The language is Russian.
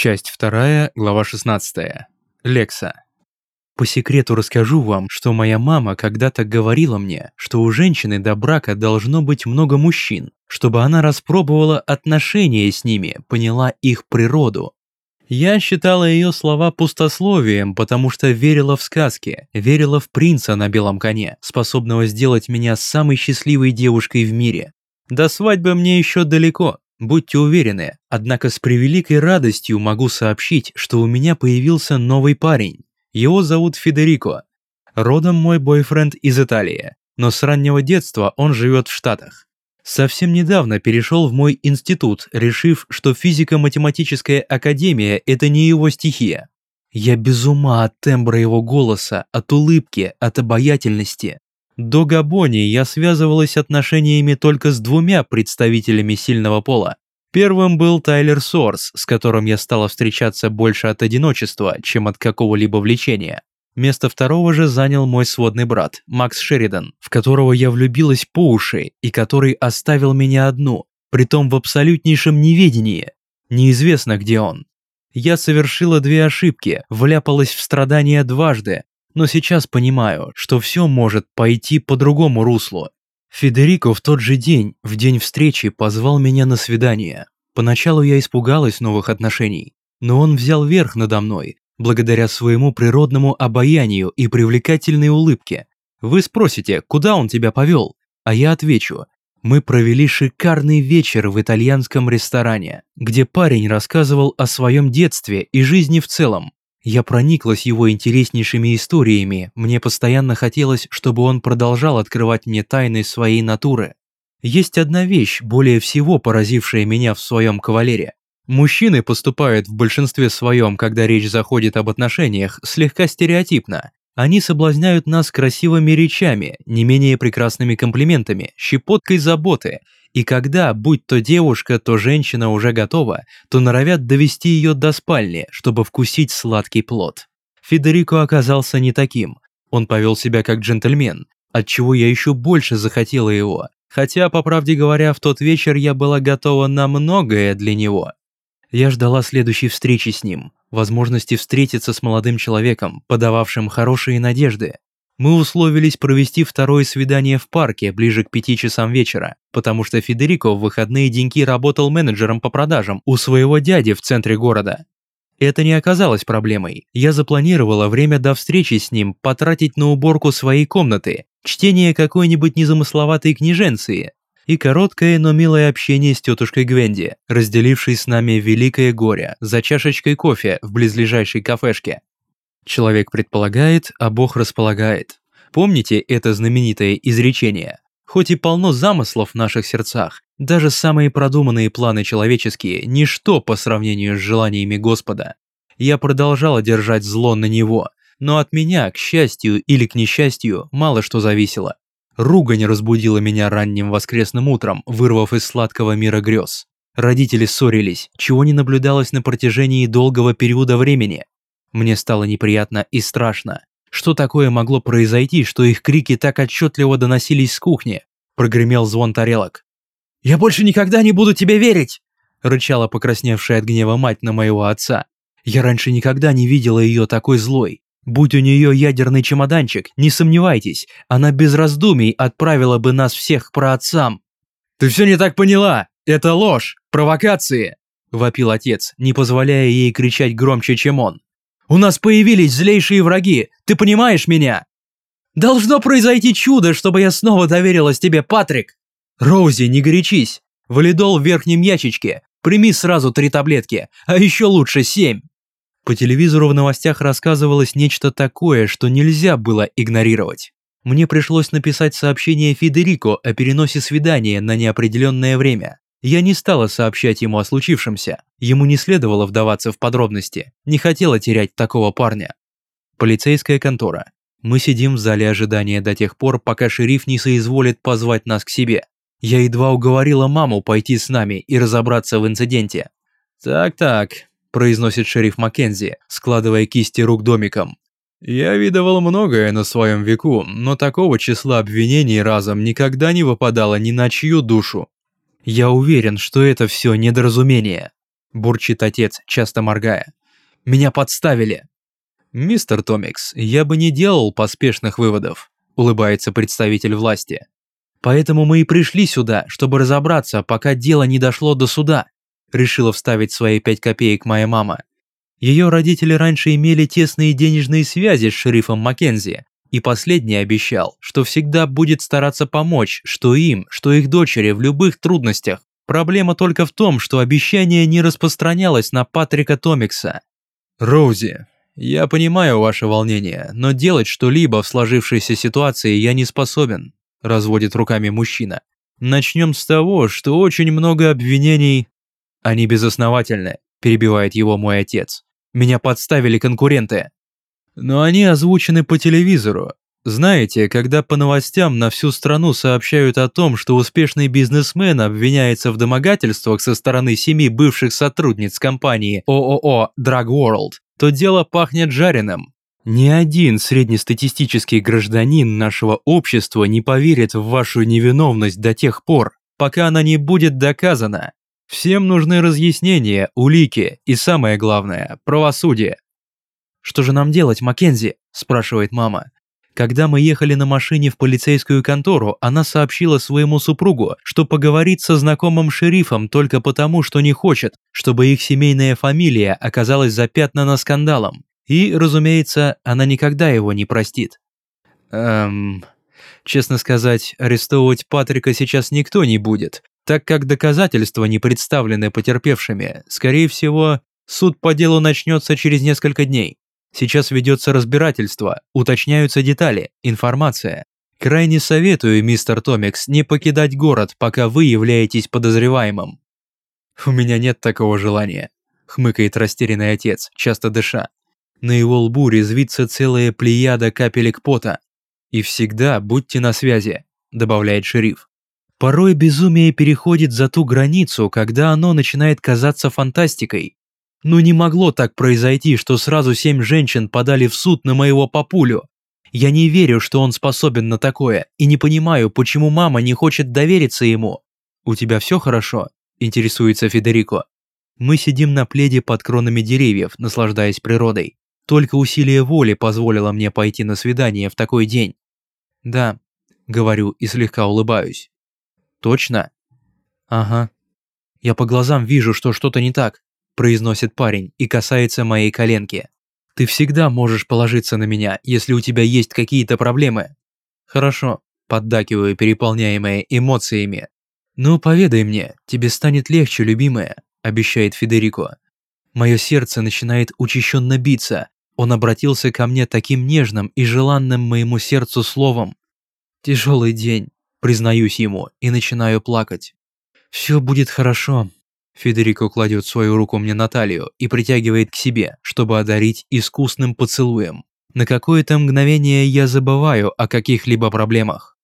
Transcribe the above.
Часть 2, глава 16. Лекса. По секрету расскажу вам, что моя мама когда-то говорила мне, что у женщины до брака должно быть много мужчин, чтобы она распробовала отношения с ними, поняла их природу. Я считала ее слова пустословием, потому что верила в сказки, верила в принца на белом коне, способного сделать меня самой счастливой девушкой в мире. До свадьбы мне еще далеко, будьте уверены, однако с превеликой радостью могу сообщить, что у меня появился новый парень. Его зовут Федерико. Родом мой бойфренд из Италии, но с раннего детства он живет в Штатах. Совсем недавно перешел в мой институт, решив, что физико-математическая академия – это не его стихия. Я без ума от тембра его голоса, от улыбки, от обаятельности. До Габони я связывалась отношениями только с двумя представителями сильного пола. Первым был Тайлер Сорс, с которым я стала встречаться больше от одиночества, чем от какого-либо влечения. Место второго же занял мой сводный брат, Макс Шеридан, в которого я влюбилась по уши и который оставил меня одну, притом в абсолютнейшем неведении. Неизвестно, где он. Я совершила две ошибки, вляпалась в страдания дважды, но сейчас понимаю, что все может пойти по другому руслу. Федерико в тот же день, в день встречи, позвал меня на свидание. Поначалу я испугалась новых отношений, но он взял верх надо мной, благодаря своему природному обаянию и привлекательной улыбке. Вы спросите, куда он тебя повел? А я отвечу, мы провели шикарный вечер в итальянском ресторане, где парень рассказывал о своем детстве и жизни в целом, я прониклась его интереснейшими историями, мне постоянно хотелось, чтобы он продолжал открывать мне тайны своей натуры. Есть одна вещь, более всего поразившая меня в своем кавалере. Мужчины поступают в большинстве своем, когда речь заходит об отношениях, слегка стереотипно. Они соблазняют нас красивыми речами, не менее прекрасными комплиментами, щепоткой заботы – и когда, будь то девушка, то женщина уже готова, то норовят довести ее до спальни, чтобы вкусить сладкий плод. Федерико оказался не таким. Он повел себя как джентльмен, отчего я еще больше захотела его. Хотя, по правде говоря, в тот вечер я была готова на многое для него. Я ждала следующей встречи с ним, возможности встретиться с молодым человеком, подававшим хорошие надежды. Мы условились провести второе свидание в парке ближе к пяти часам вечера, потому что Федерико в выходные деньки работал менеджером по продажам у своего дяди в центре города. Это не оказалось проблемой. Я запланировала время до встречи с ним потратить на уборку своей комнаты, чтение какой-нибудь незамысловатой книженции и короткое, но милое общение с тетушкой Гвенди, разделившей с нами великое горе за чашечкой кофе в близлежащей кафешке. Человек предполагает, а Бог располагает. Помните это знаменитое изречение? Хоть и полно замыслов в наших сердцах, даже самые продуманные планы человеческие – ничто по сравнению с желаниями Господа. Я продолжала держать зло на него, но от меня, к счастью или к несчастью, мало что зависело. Ругань разбудила меня ранним воскресным утром, вырвав из сладкого мира грез. Родители ссорились, чего не наблюдалось на протяжении долгого периода времени. Мне стало неприятно и страшно. Что такое могло произойти, что их крики так отчетливо доносились с кухни? Прогремел звон тарелок. «Я больше никогда не буду тебе верить!» рычала покрасневшая от гнева мать на моего отца. Я раньше никогда не видела ее такой злой. Будь у нее ядерный чемоданчик, не сомневайтесь, она без раздумий отправила бы нас всех к праотцам. «Ты все не так поняла! Это ложь! Провокации!» – вопил отец, не позволяя ей кричать громче, чем он. У нас появились злейшие враги, ты понимаешь меня? Должно произойти чудо, чтобы я снова доверилась тебе, Патрик. Роузи, не горячись. Валидол в верхнем ящичке. Прими сразу три таблетки, а еще лучше семь. По телевизору в новостях рассказывалось нечто такое, что нельзя было игнорировать. Мне пришлось написать сообщение Федерико о переносе свидания на неопределенное время. Я не стала сообщать ему о случившемся. Ему не следовало вдаваться в подробности. Не хотела терять такого парня. Полицейская контора. Мы сидим в зале ожидания до тех пор, пока шериф не соизволит позвать нас к себе. Я едва уговорила маму пойти с нами и разобраться в инциденте. «Так-так», – произносит шериф Маккензи, складывая кисти рук домиком. «Я видывал многое на своем веку, но такого числа обвинений разом никогда не выпадало ни на чью душу. Я уверен, что это все недоразумение. бурчит отец, часто моргая. «Меня подставили!» «Мистер Томикс, я бы не делал поспешных выводов», улыбается представитель власти. «Поэтому мы и пришли сюда, чтобы разобраться, пока дело не дошло до суда», решила вставить свои пять копеек моя мама. Ее родители раньше имели тесные денежные связи с шерифом Маккензи, и последний обещал, что всегда будет стараться помочь, что им, что их дочери в любых трудностях. Проблема только в том, что обещание не распространялось на Патрика Томикса. «Роузи, я понимаю ваше волнение, но делать что-либо в сложившейся ситуации я не способен», разводит руками мужчина. «Начнем с того, что очень много обвинений...» «Они безосновательны», перебивает его мой отец. «Меня подставили конкуренты». Но они озвучены по телевизору. Знаете, когда по новостям на всю страну сообщают о том, что успешный бизнесмен обвиняется в домогательствах со стороны семи бывших сотрудниц компании ООО Drug World, то дело пахнет жареным. Ни один среднестатистический гражданин нашего общества не поверит в вашу невиновность до тех пор, пока она не будет доказана. Всем нужны разъяснения, улики и самое главное – правосудие. «Что же нам делать, Маккензи?» – спрашивает мама. Когда мы ехали на машине в полицейскую контору, она сообщила своему супругу, что поговорит со знакомым шерифом только потому, что не хочет, чтобы их семейная фамилия оказалась запятнана скандалом. И, разумеется, она никогда его не простит. Эм... Честно сказать, арестовывать Патрика сейчас никто не будет, так как доказательства не представлены потерпевшими. Скорее всего, суд по делу начнется через несколько дней. Сейчас ведется разбирательство, уточняются детали, информация. Крайне советую, мистер Томикс, не покидать город, пока вы являетесь подозреваемым. У меня нет такого желания, хмыкает растерянный отец, часто дыша. На его лбу резвится целая плеяда капелек пота. И всегда будьте на связи, добавляет шериф. Порой безумие переходит за ту границу, когда оно начинает казаться фантастикой. Ну не могло так произойти, что сразу семь женщин подали в суд на моего папулю. Я не верю, что он способен на такое, и не понимаю, почему мама не хочет довериться ему. У тебя все хорошо? Интересуется Федерико. Мы сидим на пледе под кронами деревьев, наслаждаясь природой. Только усилие воли позволило мне пойти на свидание в такой день. Да, говорю и слегка улыбаюсь. Точно? Ага. Я по глазам вижу, что что-то не так произносит парень и касается моей коленки. Ты всегда можешь положиться на меня, если у тебя есть какие-то проблемы. Хорошо, поддакиваю, переполняемая эмоциями. Ну, поведай мне, тебе станет легче, любимая, обещает Федерико. Мое сердце начинает учащенно биться. Он обратился ко мне таким нежным и желанным моему сердцу словом. Тяжелый день, признаюсь ему, и начинаю плакать. Все будет хорошо, Федерико кладет свою руку мне на талию и притягивает к себе, чтобы одарить искусным поцелуем. На какое-то мгновение я забываю о каких-либо проблемах.